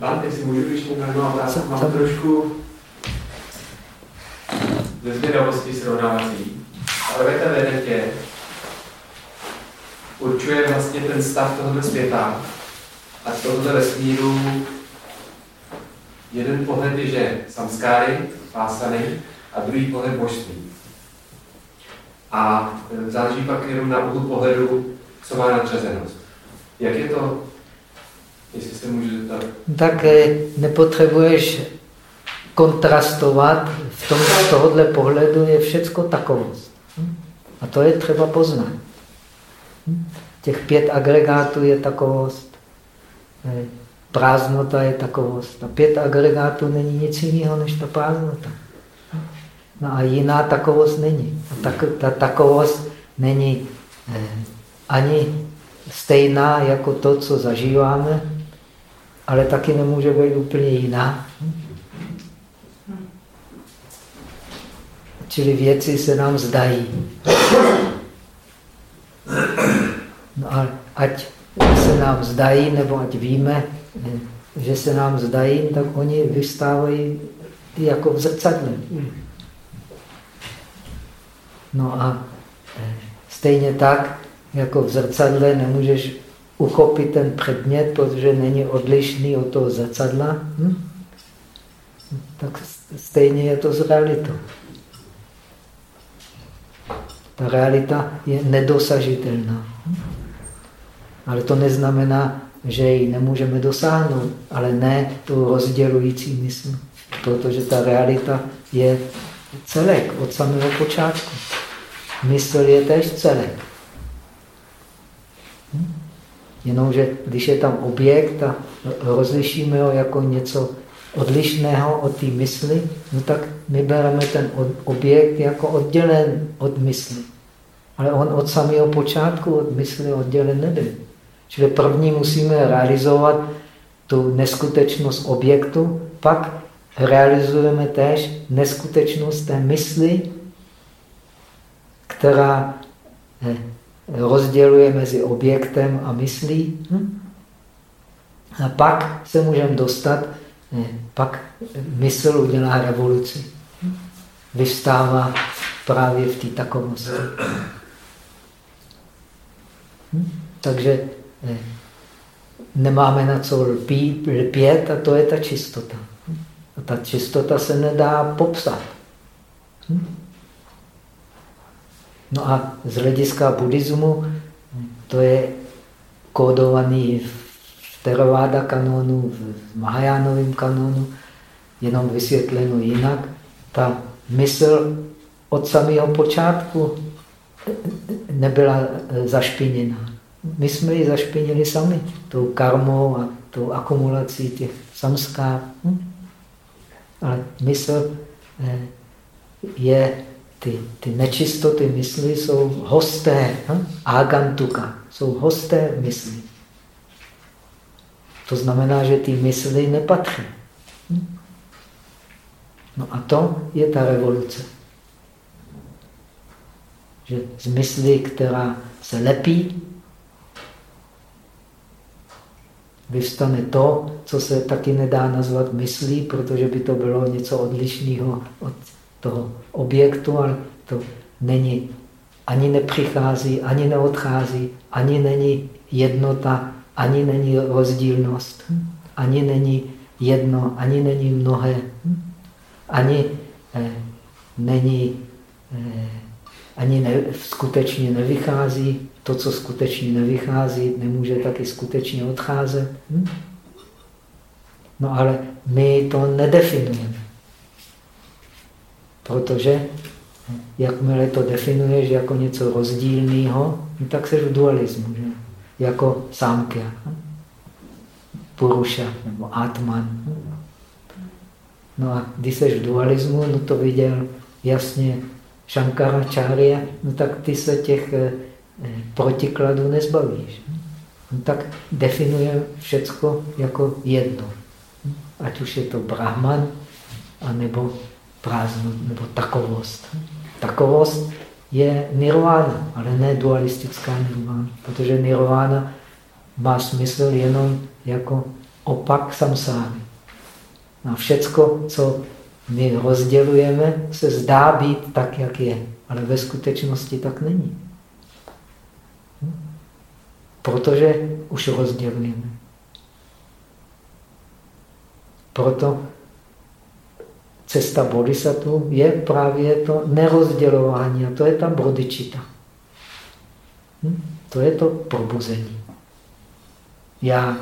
Bante, jestli můžu, když mu otázku, mám trošku ze zvědavosti srovnávací. Ale ve té vedetě určuje vlastně ten stav tohoto světa a tohoto vesmíru jeden pohled je, že samskáry, pásany, a druhý pohled božství. A e, záleží pak jenom na úhlu pohledu, co má nadřazenost. Jak je to, jestli se? Tak e, nepotřebuješ kontrastovat. V tom, z tohohle pohledu je všecko takovost. A to je třeba poznat. Těch pět agregátů je takovost, e, prázdnota je takovost. A pět agregátů není nic jiného než ta prázdnota. No a jiná takovost není. A tak, ta takovost není eh, ani stejná jako to, co zažíváme, ale taky nemůže být úplně jiná. Čili věci se nám zdají. No a ať se nám zdají, nebo ať víme, že se nám zdají, tak oni vystávají jako v zrcadle. No a stejně tak, jako v zrcadle nemůžeš uchopit ten předmět, protože není odlišný od toho zrcadla, hm? tak stejně je to s realitou. Ta realita je nedosažitelná. Ale to neznamená, že ji nemůžeme dosáhnout, ale ne tu rozdělující mysl. Protože ta realita je celek od samého počátku. Mysl je tež celek. Hm? Jenomže když je tam objekt a rozlišíme ho jako něco odlišného od té mysli, no tak my bereme ten objekt jako oddělen od mysli. Ale on od samého počátku od mysli oddělen nebyl. Čili první musíme realizovat tu neskutečnost objektu, pak realizujeme též neskutečnost té mysli, která eh, rozděluje mezi objektem a myslí. Hm? A pak se můžeme dostat, eh, pak mysl udělá revoluci. Vystává právě v té takovosti. Hm? Takže eh, nemáme na co lpí, lpět a to je ta čistota. A ta čistota se nedá popsat. Hm? No a z hlediska buddhismu to je kódovaný v Theravada kanonu, v Mahajánovém kanonu, jenom vysvětleno jinak. Ta mysl od samého počátku nebyla zašpiněná. My jsme ji zašpinili sami, tou karmou a tou akumulací těch samskár. Hm? Ale mysl eh, je ty, ty nečistoty mysli jsou hosté, hm? agantuka, jsou hosté mysli. To znamená, že ty mysli nepatří. Hm? No a to je ta revoluce. Že z mysli, která se lepí, vyvstane to, co se taky nedá nazvat myslí, protože by to bylo něco odlišného od toho objektu, ale to není, ani nepřichází, ani neodchází, ani není jednota, ani není rozdílnost, ani není jedno, ani není mnohé, ani eh, není, eh, ani ne, skutečně nevychází, to, co skutečně nevychází, nemůže taky skutečně odcházet. Hm? No ale my to nedefinujeme. Protože jakmile to definuješ jako něco rozdílného, no tak jsi v dualismu, že? jako sámkya, puruša nebo atman. No a když jsi v dualismu, no to viděl jasně Shankaracharya, no tak ty se těch eh, protikladů nezbavíš. No tak definuje všecko jako jedno. Ať už je to Brahman, anebo prázdno, nebo takovost. Takovost je nirvana, ale ne dualistická nirvana, protože nirvana má smysl jenom jako opak samsáry. A všecko, co my rozdělujeme, se zdá být tak, jak je, ale ve skutečnosti tak není. Protože už rozdělujeme. Proto cesta bodhisattva je právě to nerozdělování a to je ta bodičita. Hm? To je to probuzení. Já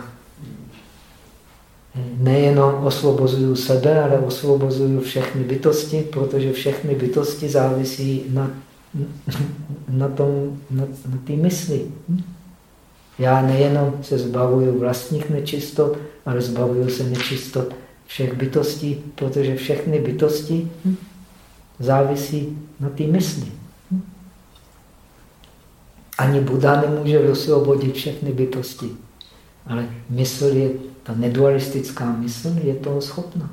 nejenom osvobozuju sebe, ale osvobozuju všechny bytosti, protože všechny bytosti závisí na, na tom, na, na té mysli. Hm? Já nejenom se zbavuju vlastních nečistot, ale zbavuju se nečistot všech bytostí, protože všechny bytosti hm, závisí na té mysli. Ani Buddha nemůže osvobodit všechny bytosti, ale mysl je, ta nedualistická mysl je toho schopna.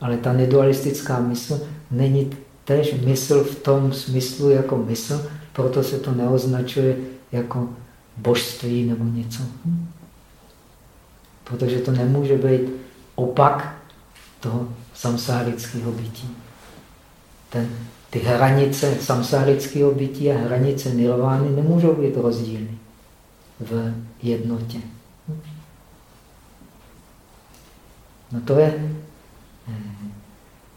Ale ta nedualistická mysl není tež mysl v tom smyslu jako mysl, proto se to neoznačuje jako božství nebo něco. Hm. Protože to nemůže být opak toho samsárického bytí. Ten, ty hranice samsárického bytí a hranice nirvány nemůžou být rozdílny v jednotě. No to je eh,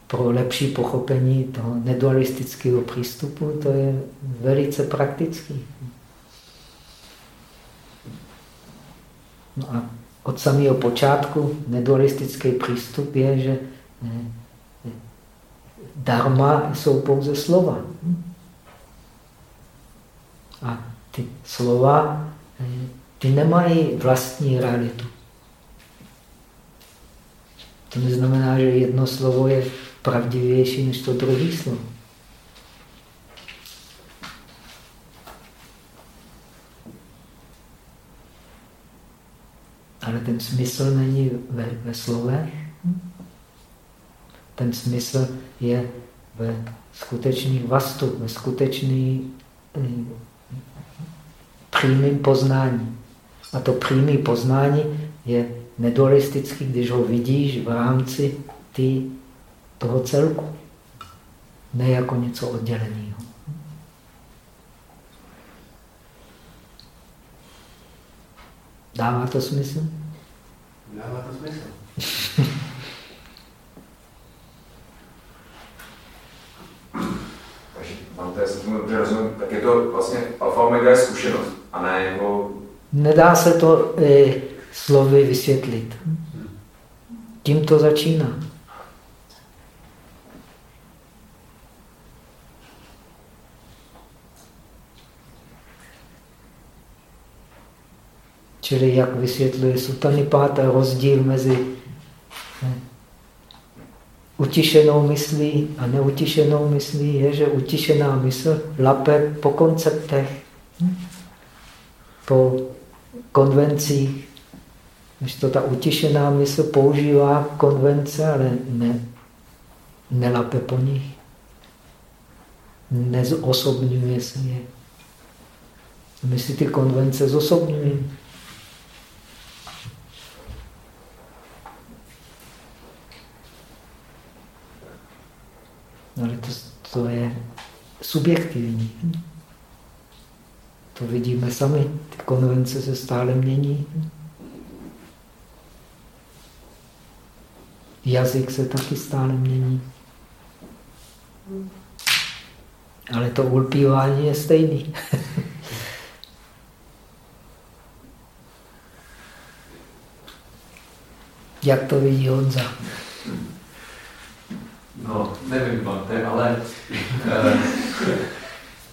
pro lepší pochopení toho nedualistického přístupu, to je velice praktický. No a od samého počátku nedualistický přístup je, že eh, dharma jsou pouze slova. A ty slova, eh, ty nemají vlastní realitu. To neznamená, že jedno slovo je pravdivější než to druhé slovo. Ale ten smysl není ve, ve slovech. Ten smysl je ve skutečný vastu, ve skutečný eh, přímým poznání. A to přímý poznání je nedualistický, když ho vidíš v rámci ty, toho celku. Ne jako něco odděleného. Dává to smysl? Dává to smysl. Takže mám to, jestli tomu dobře rozumím, tak je to vlastně alfa omega je zkušenost, a ne jako... Nedá se to e, slovy vysvětlit. Tím to začíná. Čili jak vysvětluje Sutanipáta, rozdíl mezi hm, utišenou myslí a neutišenou myslí je, že utišená mysl lape po konceptech, hm, po konvencích, když to ta utišená mysl používá konvence, ale ne, nelape po nich. Nezosobňuje se je. My si ty konvence zosobňujeme. Ale to, je subjektivní. To vidíme sami. Ty konvence se stále mění. Jazyk se taky stále mění. Ale to ulpívání je stejný. Jak to vidí Honza? No, nevím, Bante, ale uh,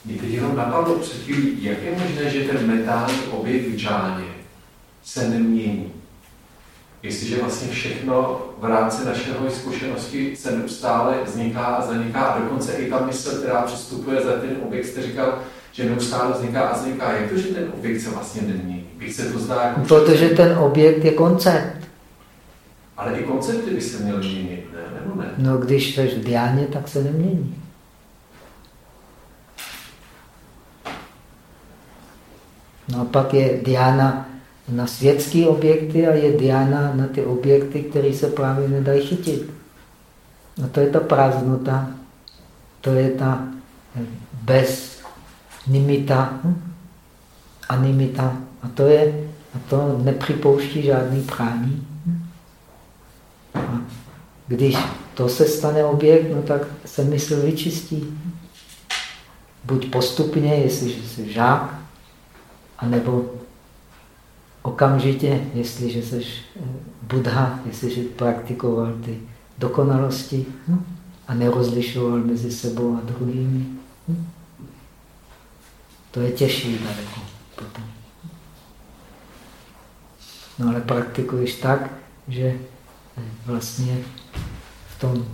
mě teď jenom napadlo před chvílí, jak je možné, že ten metální objekt v džáně se nemění? Jestliže vlastně všechno v rámci našeho zkušenosti se neustále vzniká a zaniká a dokonce i ta mysl, která přistupuje za ten objekt, jste říkal, že neustále vzniká a vzniká. Jak to, že ten objekt se vlastně nemění? Bych se to zdá jako... Protože ten objekt je koncept. Ale i koncepty by se měly měnit? Nebo ne? No, když jsi v diáně, tak se nemění. No a pak je diána na světské objekty a je diana na ty objekty, které se právě nedají chytit. A to je ta prázdnota, to je ta bez nimita, hm? animita. A to, je, a to nepřipouští žádný prání. A když to se stane objekt, no tak se mysl vyčistí. Buď postupně, jestliže jsi žák, anebo okamžitě, jestliže jsi eh, Buddha, jestliže praktikoval ty dokonalosti hm? a nerozlišoval mezi sebou a druhými. Hm? To je těžší daleko potom. No ale praktikuješ tak, že vlastně v tom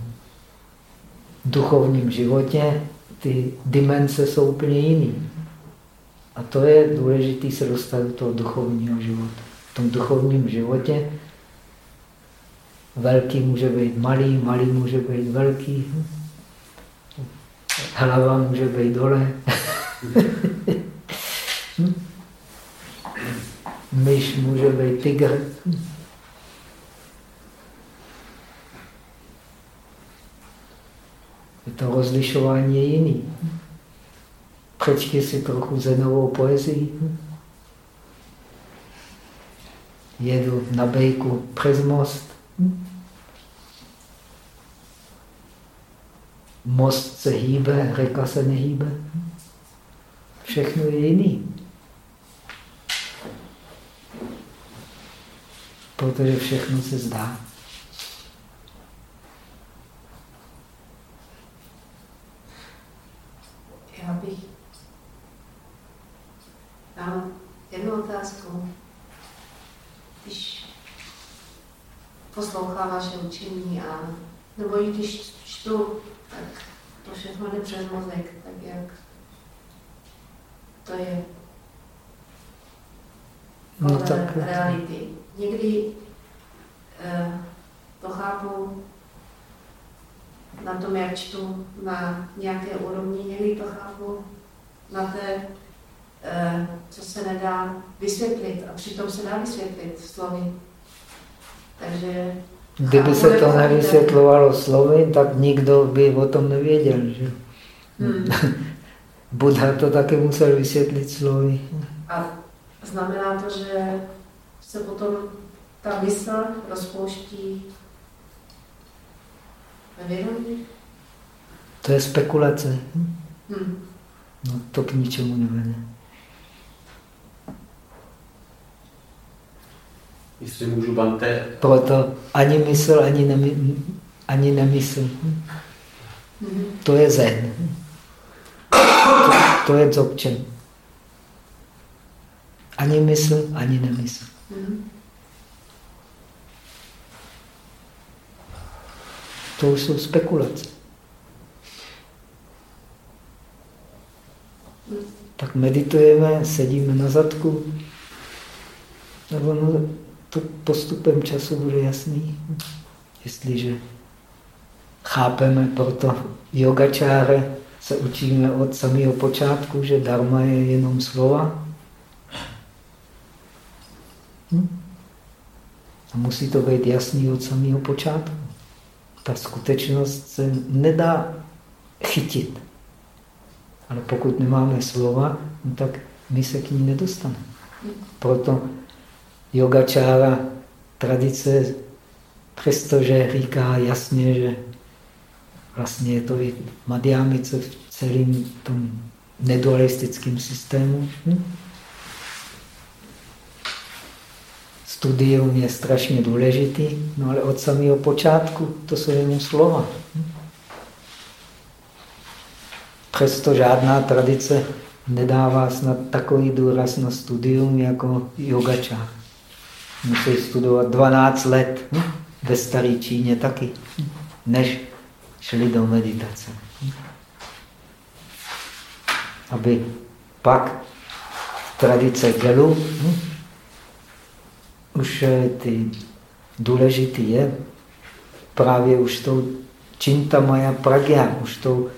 duchovním životě ty dimenze jsou úplně jiný. A to je důležité se dostat do toho duchovního života. V tom duchovním životě velký může být malý, malý může být velký, hlava může být dole. Myš může být tygr. To rozlišování je jiný. Přečti si trochu zenovou poezii. Jedu na bejku přes most. Most se hýbe, řeka se nehýbe. Všechno je jiný. Protože všechno se zdá. Já bych dala jednu otázku. Když poslouchám vaše učení a nebo i když čtu, tak to všechno jde přes mozek, tak jak to je no, tak... reality. Někdy eh, to chápu na tom, jak čtu na nějaké úrovni, někdy to chápu na té, eh, co se nedá vysvětlit a přitom se dá vysvětlit slovy. Takže Kdyby se to nevysvětlovalo slovy, tak nikdo by o tom nevěděl. Že? Hmm. Buddha to taky musel vysvětlit slovy. A znamená to, že se potom ta mysl rozpouští ve vědomí? To je spekulace. Hmm. No, to k ničemu nevede. Jestli můžu, Bante. Proto ani mysl, ani, nemy, ani nemysl. To je zen. To, to je dzogčen. Ani mysl, ani nemysl. To jsou spekulace. Tak meditujeme, sedíme na zadku, nebo no, to postupem času bude jasný. Jestliže chápeme proto yogačáre, se učíme od samého počátku, že dharma je jenom slova. Hm? A musí to být jasný od samého počátku. Ta skutečnost se nedá chytit. Ale pokud nemáme slova, no tak my se k ní nedostaneme. Proto yogačára tradice, přestože říká jasně, že vlastně je to i Madhyamice v celém tom nedualistickém systému. Hm? Studium je strašně důležitý, no ale od samého počátku to jsou jenom slova. Hm? Přesto žádná tradice nedává snad takový důraz na studium jako yogačár musí studovat 12 let hm? ve staré Číně taky, než šli do meditace. Aby pak tradice gelu hm? už eh, ty důležitý je právě už tou čintamaya pragya, už tou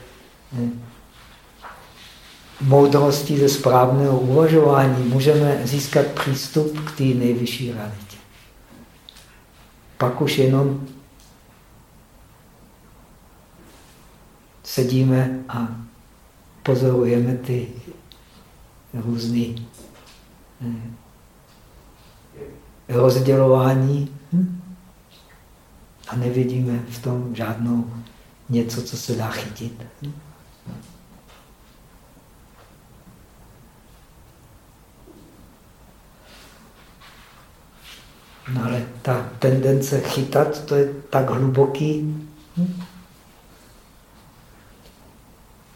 moudrosti ze správného uvažování můžeme získat přístup k té nejvyšší realitě. Pak už jenom sedíme a pozorujeme ty různé eh, rozdělování hm? a nevidíme v tom žádnou něco, co se dá chytit. No ale ta tendence chytat, to je tak hluboký. Hm?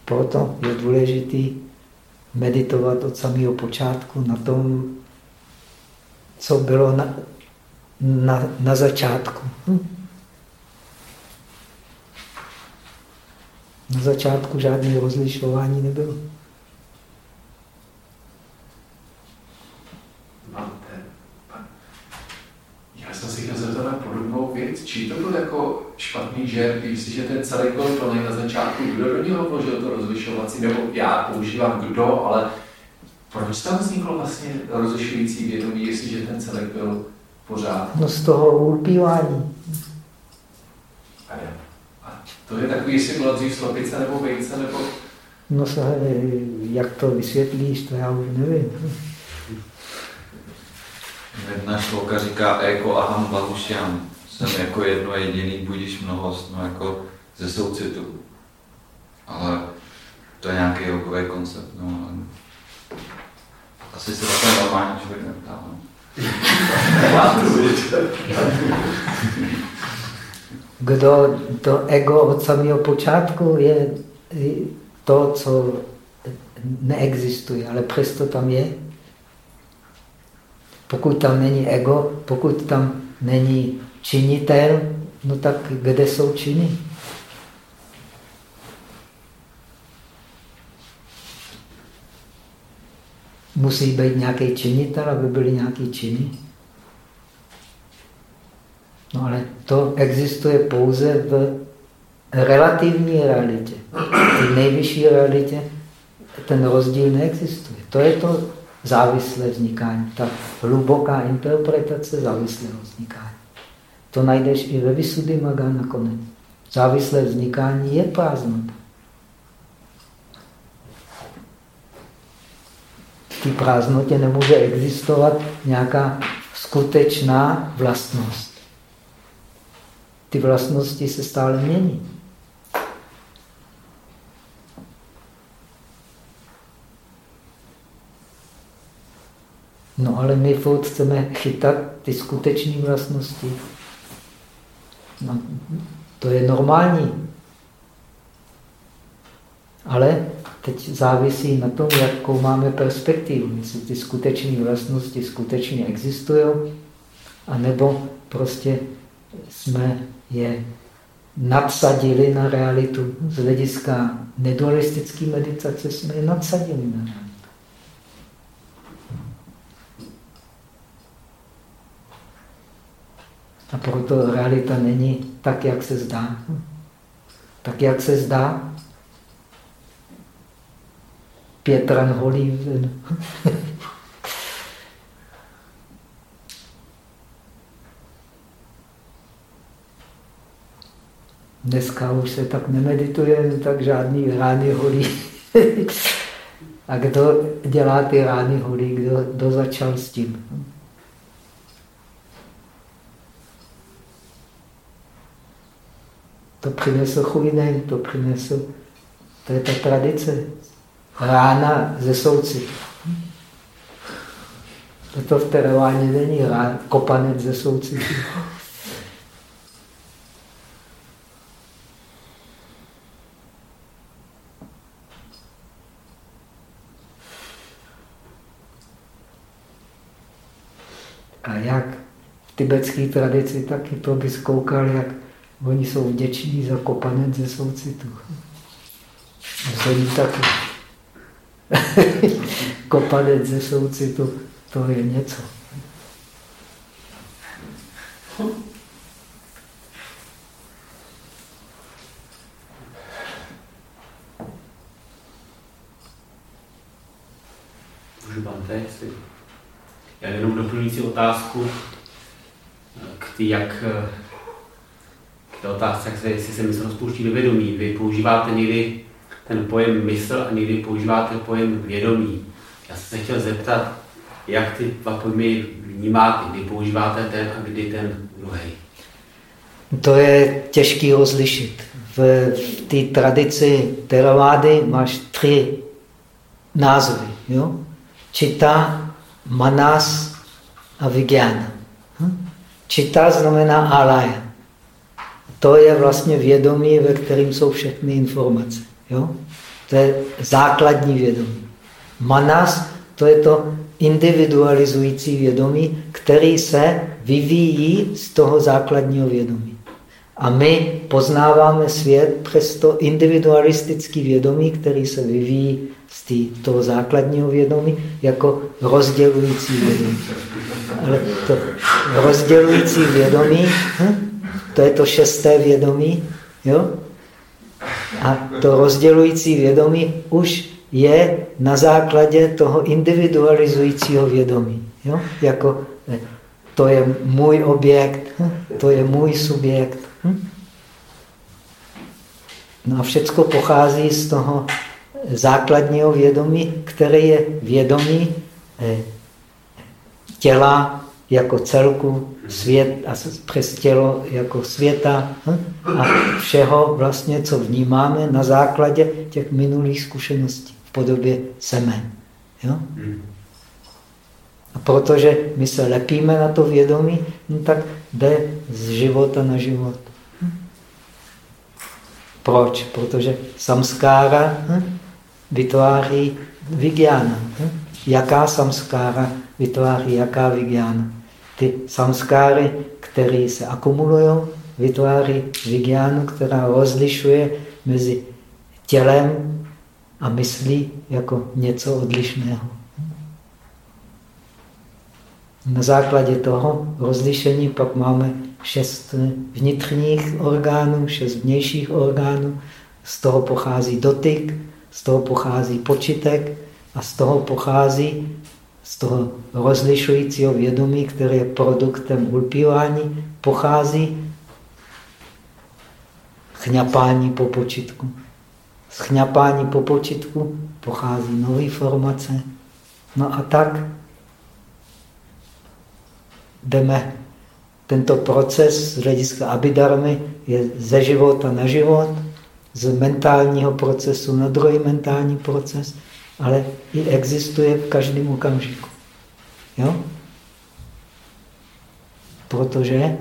Proto je důležité meditovat od samého počátku na tom, co bylo na, na, na začátku. Hm? Na začátku žádné rozlišování nebylo. Já jsem si chtěl zeptat na Či to byl jako špatný žert, jestliže ten celý byl plný na začátku, kdo do něho vložil to rozlišovací, nebo já používám kdo, ale proč tam vzniklo vlastně rozlišující vědomí, jestliže ten celek byl pořád? No z toho ulpívání. A to je takový, jestli byla dřív slepice nebo vejce, nebo... No se, jak to vysvětlíš, to já už nevím. Jedna školka říká ego aham balušiam. Jsem jako jedno jediný, budíš mnohost, no jako ze soucitu. Ale to je nějaký jogový koncept, no ale asi se takhle normální člověk neptá. No. Kdo to ego od samého počátku je to, co neexistuje, ale přesto tam je. Pokud tam není ego, pokud tam není činitel, no tak kde jsou činy? Musí být nějaký činitel, aby byly nějaké činy. No ale to existuje pouze v relativní realitě. V nejvyšší realitě ten rozdíl neexistuje. To je to závislé vznikání, ta hluboká interpretace závislého vznikání. To najdeš i ve Maga nakonec. Závislé vznikání je prázdnota. V té prázdnotě nemůže existovat nějaká skutečná vlastnost. Ty vlastnosti se stále mění. No ale my furt chceme chytat ty skutečné vlastnosti. No, to je normální. Ale teď závisí na tom, jakou máme perspektivu. Jestli ty skutečné vlastnosti skutečně existují, anebo prostě jsme je nadsadili na realitu. Z hlediska nedualistické meditace jsme je nadsadili na realitu. A proto realita není tak, jak se zdá. Tak, jak se zdá, Pětran holí. Dneska už se tak nemedituje, tak žádný rány holí. A kdo dělá ty rány holí, kdo, kdo začal s tím? To přinesl Chuinej, to přinesl, to je ta tradice. Rána ze souci. To v terováně není rán, kopanec ze souci. A jak v tibetské tradici, taky to bys koukal, jak Oni jsou vděční za kopanec ze soucitu. Zolí taky. kopanec ze soucitu, to je něco. Bante, jestli... Já jenom doplňující otázku k tý, jak té otázce, jak se, jestli se mysl rozpouští do vědomí. Vy používáte někdy ten pojem mysl a někdy používáte pojem vědomí. Já jsem se chtěl zeptat, jak ty dva pojmy vnímáte, kdy používáte ten a kdy ten druhý. To je těžký rozlišit. V, v té tradici teravády máš tři názvy. Jo? Čita, manas a vigyana. Hm? Čita znamená alaya. To je vlastně vědomí, ve kterém jsou všechny informace. Jo? To je základní vědomí. Manas, to je to individualizující vědomí, který se vyvíjí z toho základního vědomí. A my poznáváme svět přes to individualistické vědomí, který se vyvíjí z tý, toho základního vědomí jako rozdělující vědomí. Ale to rozdělující vědomí, hm? To je to šesté vědomí, jo? A to rozdělující vědomí už je na základě toho individualizujícího vědomí. Jo? Jako eh, to je můj objekt, hm? to je můj subjekt. Hm? No a všechno pochází z toho základního vědomí, které je vědomí eh, těla jako celku, svět a přes tělo jako světa hm? a všeho vlastně, co vnímáme na základě těch minulých zkušeností v podobě semen. Jo? A protože my se lepíme na to vědomí, no tak jde z života na život. Proč? Protože samskára hm, vytváří vigyána. Hm? Jaká samskára vytváří jaká vigyána? Ty samskáry, které se akumulují, vytváří vigyánu, která rozlišuje mezi tělem a myslí jako něco odlišného. Na základě toho rozlišení pak máme šest vnitřních orgánů, šest vnějších orgánů, z toho pochází dotyk, z toho pochází počitek a z toho pochází z toho rozlišujícího vědomí, které je produktem ulpívání, pochází chňapání po počitku. Z chňapání po počitku pochází nové formace. No a tak jdeme. Tento proces z hlediska abidarmy je ze života na život, z mentálního procesu na druhý mentální proces, ale i existuje v každém okamžiku. Jo? Protože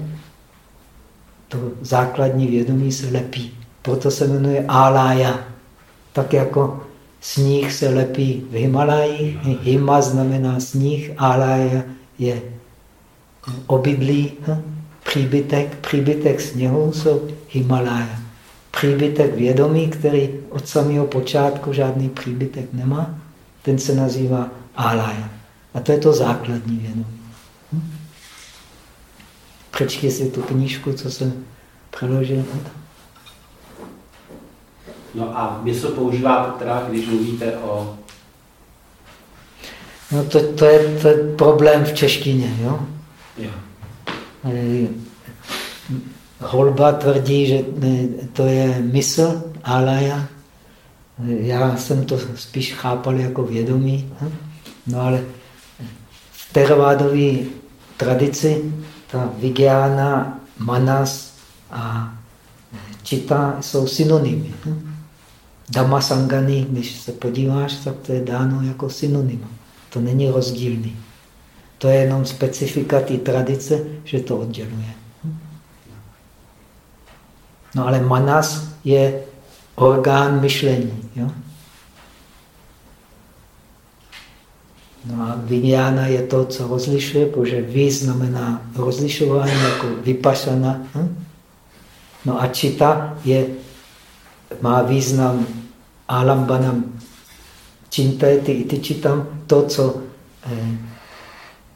to základní vědomí se lepí. Proto se jmenuje Alaya. Tak jako sníh se lepí v Himalajích, Hima znamená sníh, Alaya je obydlí, hm? příbytek, příbytek sněhu jsou Himalája. Příbytek vědomí, který od samého počátku žádný příbytek nemá, ten se nazývá Alaya. A to je to základní vědomí. Hm? Přečti si tu knížku, co jsem přeložil. No a mysl používáte teda, když mluvíte o... No to, to, je, to je problém v češtině, jo? Jo. Holba tvrdí, že to je mysl, alaya. Já jsem to spíš chápal jako vědomí. No ale v teravádové tradici ta vigyána, manas a čita jsou synonymy. Dhamma sangani, když se podíváš, tak to je dáno jako synonym. To není rozdílný. To je jenom specifika té tradice, že to odděluje. No ale manas je orgán myšlení. Jo? No a vinyána je to, co rozlišuje, protože vy znamená rozlišování jako vypašana. Hm? No a čita je, má význam alambanam čintety iti čitam, to, co eh,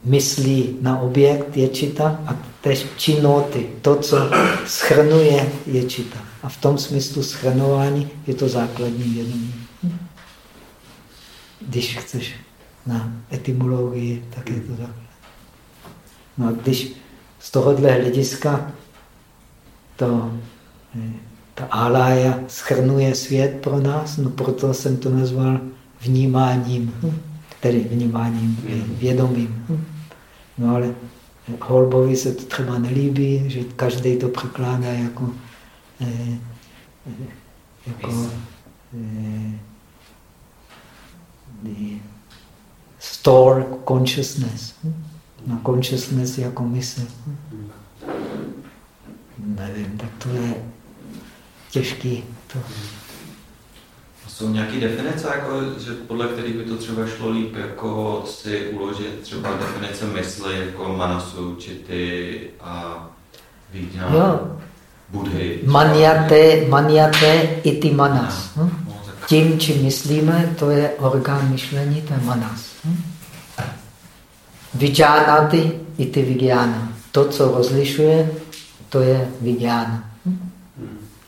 myslí na objekt, je čita, a tež činoty, to, co schrnuje, je čita. A v tom smyslu schrnování je to základní vědomí. Když chceš na etymologii, tak je to tak. No a když z tohohle hlediska to, eh, ta alája schrnuje svět pro nás, no proto jsem to nazval vnímáním, tedy vnímáním vědomím. No ale Holbovi se to třeba nelíbí, že každý to překládá jako, eh, jako eh, store consciousness. Na consciousness jako mysl. Nevím, tak to je těžký. To. Jsou nějaké definice, jako, že podle kterých by to třeba šlo líp jako si uložit třeba definice mysli jako manasu, čity a vidňa, jo. budhy? Maniate, maniate iti manas. Hm? No, Tím, čím myslíme, to je orgán myšlení, to je manas. Hm? Vijánati iti vigyána. To, co rozlišuje, to je vigyána. Hm?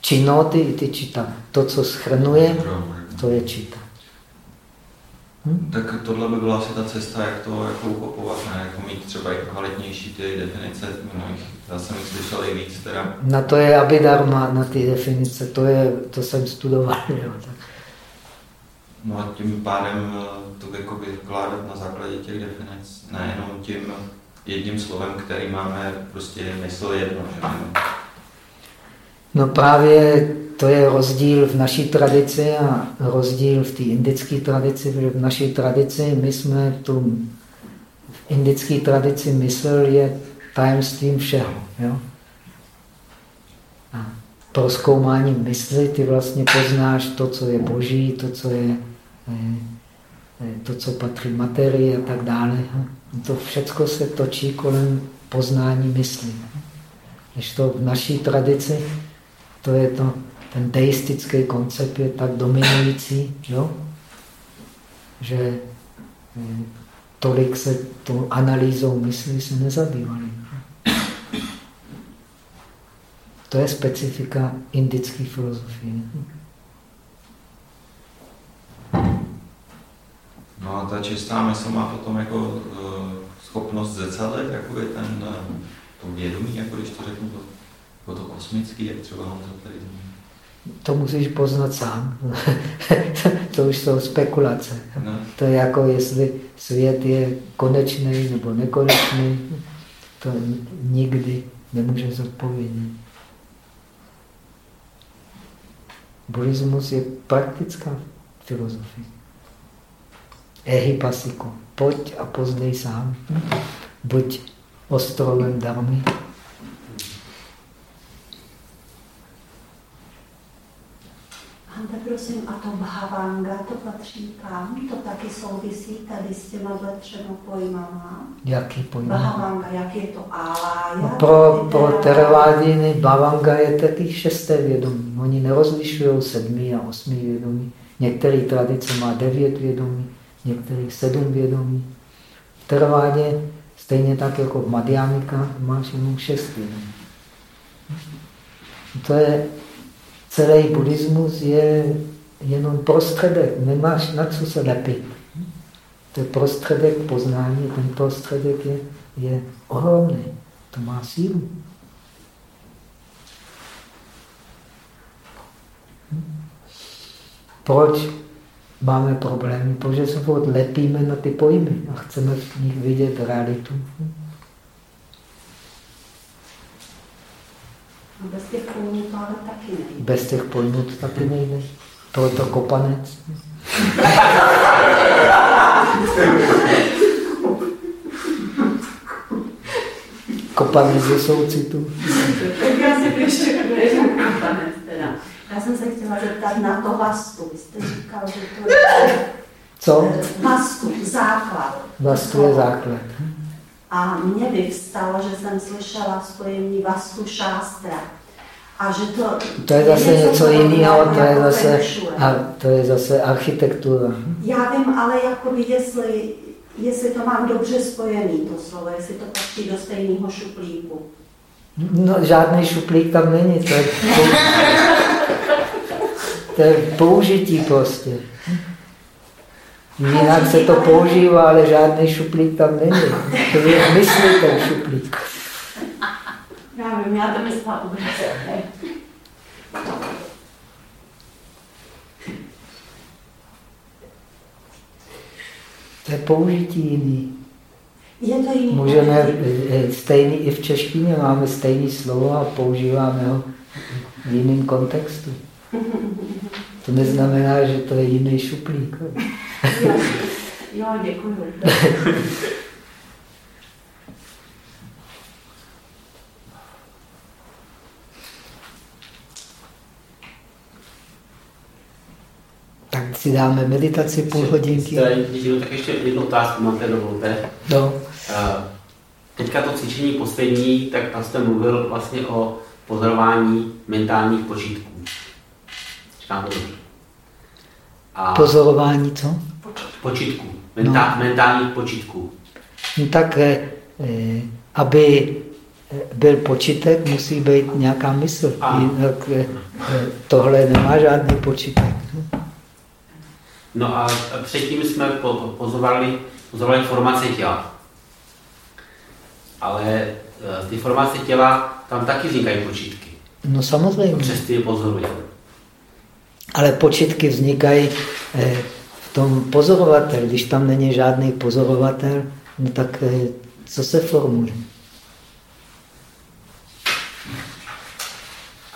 Činoty iti čita. To, co schrnuje, to je čita. Hm? Tak tohle by byla asi ta cesta, jak to jako uchopovat, ne? Jako mít třeba i kvalitnější ty definice, no, já jsem jich slyšel i víc teda. Na to je Abhidharma, na ty definice, to, je, to jsem studoval. Jo, tak. No a tím pádem eh, to jako vykládat na základě těch definic, nejenom tím jedním slovem, který máme prostě mysl jedno. Že? No právě to je rozdíl v naší tradici a rozdíl v té indické tradici, protože v naší tradici my jsme tu v indické tradici mysl je tajemstvím všeho. Jo? A pro zkoumání mysli ty vlastně poznáš to, co je boží, to, co je eh, eh, to, co patří materii a tak dále. To všechno se točí kolem poznání mysli. Když to v naší tradici, to je to ten deistický koncept je tak dominující, jo? že eh, tolik se tou analýzou mysli se nezabývali. To je specifika indické filozofie. No a ta čistá mysl má potom jako uh, schopnost zrcadlit jakoby ten, uh, to vědomí, jako když to řeknu, jako to kosmický, jak třeba Honza tady to musíš poznat sám. to už jsou spekulace. No. To je jako, jestli svět je konečný nebo nekonečný. To nikdy nemůže zodpovědět. Buddhismus je praktická filozofie. Ehi pasiko. Pojď a poznej sám. Buď ostrovem darmy. Prosím, a to Bhavanga, to patří kam? To taky souvisí tady s těma třema pojmama? Jaký pojmy? Bhavanga, jak je to álája? No pro, pro teravádiny Bhavanga je taky šesté vědomí. Oni nerozlišují sedmý a osmý vědomí. Některé tradice má devět vědomí, některých sedm vědomí. V teravádě, stejně tak jako v Madhyamika, máš jenom šest vědomí. To je celý buddhismus je jenom prostředek, nemáš na co se lepit. To je prostředek poznání, ten prostředek je, je ohromný, to má sílu. Proč máme problémy? Protože se furt lepíme na ty pojmy a chceme v nich vidět realitu. Bez těch pojmů to ale taky nejde. Bez těch pojmů to taky nejde. To je to kopanec. kopanec ze soucitu. Tak já si ještě kopanec teda. Já jsem se chtěla zeptat na to vastu. Vy jste říkal, že to je... Co? Vastu, základ. Vastu je základ. A mně vyvstalo, že jsem slyšela spojení Vastu Šástra. A že to, to je zase něco, něco jiného, to je zase, a to je zase architektura. Já vím, ale jakoby jestli, jestli to mám dobře spojený, to slovo, jestli to patří do stejného šuplíku. No, žádný šuplík tam není, to je, to je použití prostě. Jinak se to používá, ale žádný šuplík tam není. To je v mysli ten šuplík. Já vím, já to myslela obrace. To je použití jiný. Je to jiný. Můžeme eh, eh, stejný, i v češtině máme stejné slovo a používáme ho v jiném kontextu. To neznamená, že to je jiný šuplík. Jo, jo děkuji. Tak si dáme meditaci půl hodinky. Ještě, tak ještě jednu otázku máte, dovolte. No. Teďka to cvičení poslední, tak tam jste mluvil vlastně o pozorování mentálních požitků. Říkám to dobře. A Pozorování co? Počitků. Mentá, no. Mentálních počitků. No tak, eh, eh aby eh, byl počitek, musí být nějaká mysl. Jinak eh, tohle nemá žádný počitek. No a předtím jsme pozorovali, pozorovali formace těla. Ale eh, ty formace těla, tam taky vznikají počítky. No samozřejmě. Přes ty je pozorujeme. Ale počitky vznikají eh, v tom pozorovatel. Když tam není žádný pozorovatel, no tak eh, co se formuje?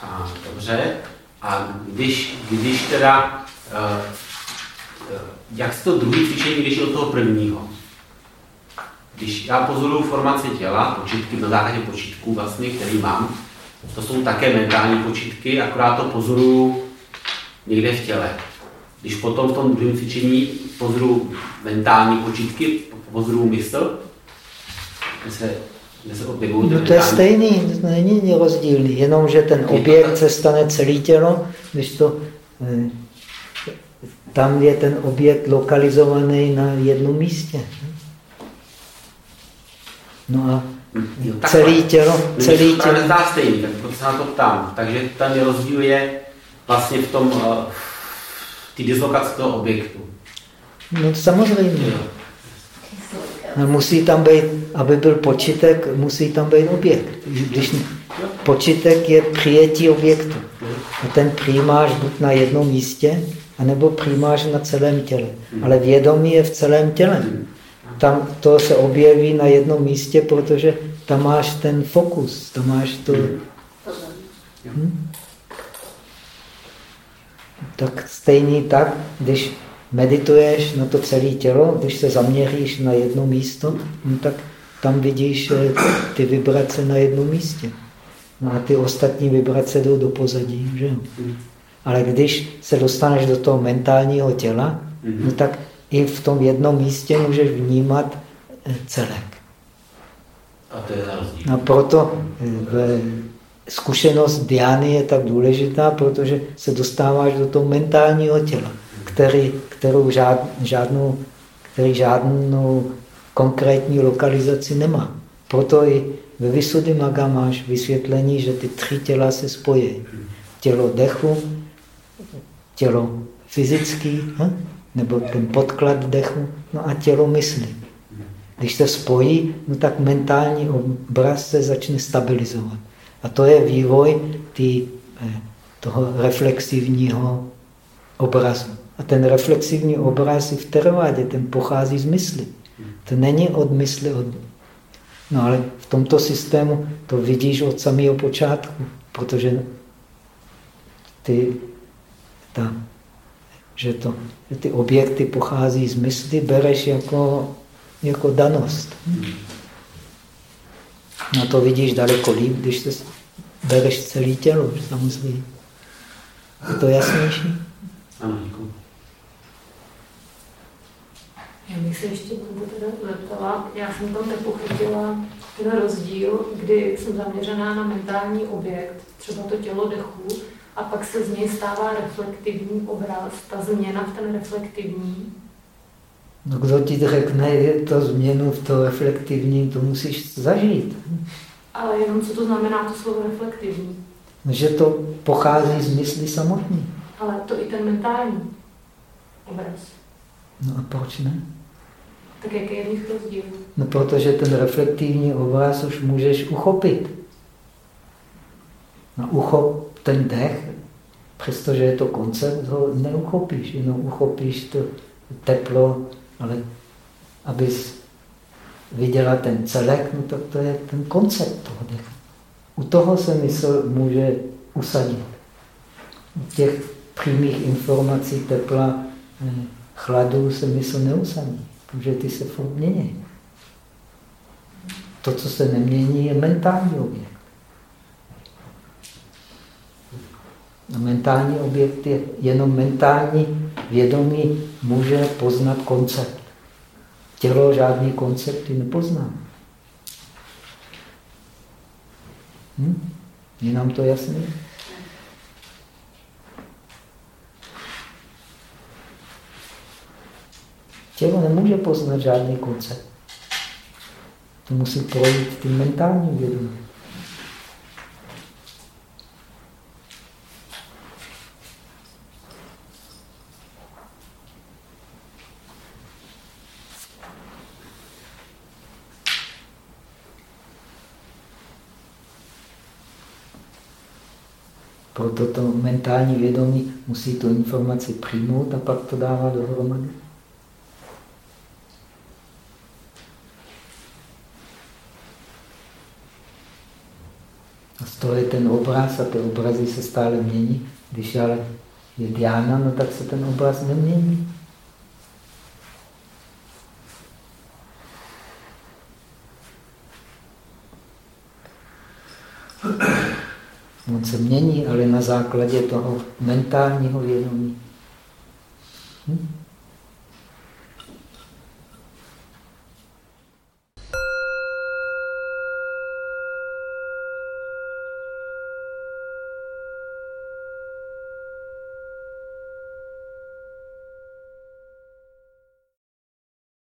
A, dobře. A když, když teda, jak se to druhý cvičení liší od toho prvního? Když já pozoruju formaci těla, počítky na základě počítků, vlastně, který mám, to jsou také mentální počítky, akorát to pozoruju někde v těle. Když potom v tom druhém cvičení pozoruju mentální počítky, pozoruju mysl, se, se no to je stejný, to není rozdílný, jenom že ten objekt se stane celý tělo, když to eh, tam je ten objekt lokalizovaný na jednom místě. No a jo, celý tělo, celý tělo. To zdá stejný, tak proto se na to ptám. Takže ten rozdíl je vlastně v tom, uh, ty dislokace toho objektu. No samozřejmě. No, musí tam být, aby byl počítek, musí tam být objekt. Když počítek je přijetí objektu. A ten přijímáš buď na jednom místě, anebo přijímáš na celém těle. Ale vědomí je v celém těle. Tam to se objeví na jednom místě, protože tam máš ten fokus, tam máš to... Hm? Tak stejně tak, když medituješ na to celé tělo, když se zaměříš na jedno místo, no tak tam vidíš ty vibrace na jednom místě. No a ty ostatní vibrace jdou do pozadí. Že? Ale když se dostaneš do toho mentálního těla, no tak i v tom jednom místě můžeš vnímat eh, celek. A to je rozdíl. A proto eh, zkušenost Diany je tak důležitá, protože se dostáváš do toho mentálního těla, který, kterou žád, žádnou, který žádnou konkrétní lokalizaci nemá. Proto i ve Vysudy Maga máš vysvětlení, že ty tři těla se spojí. Tělo dechu, tělo fyzický, hm? nebo ten podklad dechu, no a tělo myslí. Když se spojí, no tak mentální obraz se začne stabilizovat. A to je vývoj tý, eh, toho reflexivního obrazu. A ten reflexivní obraz i v teravádě, ten pochází z mysli. To není od mysli. Od... No ale v tomto systému to vidíš od samého počátku, protože ty, ta že, to, že ty objekty pochází z mysli, bereš jako, jako danost. Na to vidíš daleko líp, když se bereš celé tělo, samozřejmě. Je to jasnější? Ano, děkuji. Já bych se ještě teda zeptala, já jsem tam nepochytila ten rozdíl, kdy jsem zaměřená na mentální objekt, třeba to tělo dechu, a pak se z něj stává reflektivní obraz, ta změna v ten reflektivní. No kdo ti řekne, je to změnu v to reflektivní, to musíš zažít. Ale jenom co to znamená to slovo reflektivní? No, že to pochází z mysli samotný. Ale to i ten mentální obraz. No a proč ne? Tak jaký je v nich rozdíl? No protože ten reflektivní obraz už můžeš uchopit. No uchop ten dech, přestože je to koncept, ho neuchopíš, jenom uchopíš to teplo, ale abys viděla ten celek, no tak to je ten koncept toho dechu. U toho se mysl může usadit. U těch přímých informací tepla, eh, chladu se mysl neusadí, protože ty se furt mění. To, co se nemění, je mentální objekt. Mentální objekt je jenom mentální vědomí může poznat koncept. Tělo žádný koncepty nepozná. Hm? Je nám to jasné? Tělo nemůže poznat žádný koncept. To musí projít tím mentálním vědomím. Proto to mentální vědomí musí tu informaci přijmout a pak to dává dohromady. A z toho je ten obraz a ty obrazy se stále mění. Když ale je Diana, no tak se ten obraz nemění. On se mění, ale na základě toho mentálního vědomí.